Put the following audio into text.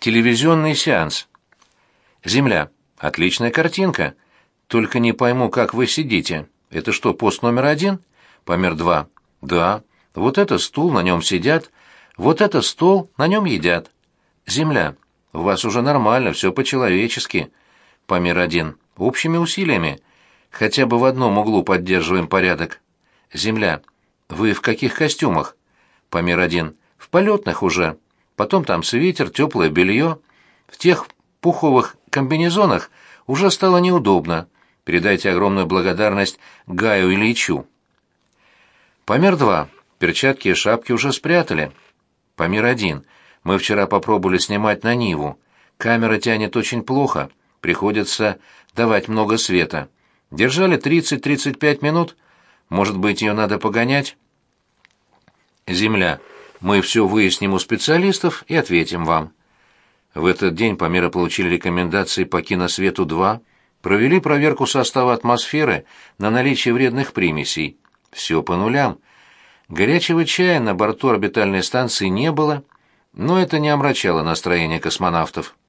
Телевизионный сеанс. Земля. Отличная картинка. Только не пойму, как вы сидите. Это что, пост номер один? Помер два. Да. Вот это стул, на нем сидят. Вот это стол, на нем едят. Земля. У вас уже нормально, все по-человечески. Помер один. Общими усилиями. Хотя бы в одном углу поддерживаем порядок. Земля. Вы в каких костюмах? Помер один. В полетных уже. Потом там свитер, теплое белье. В тех пуховых комбинезонах уже стало неудобно. Передайте огромную благодарность Гаю Ильичу. Помер два. Перчатки и шапки уже спрятали. Помер один. Мы вчера попробовали снимать на Ниву. Камера тянет очень плохо. Приходится давать много света. Держали 30-35 минут. Может быть, ее надо погонять? Земля. Мы все выясним у специалистов и ответим вам. В этот день Памира получили рекомендации по киносвету-2, провели проверку состава атмосферы на наличие вредных примесей. Все по нулям. Горячего чая на борту орбитальной станции не было, но это не омрачало настроение космонавтов.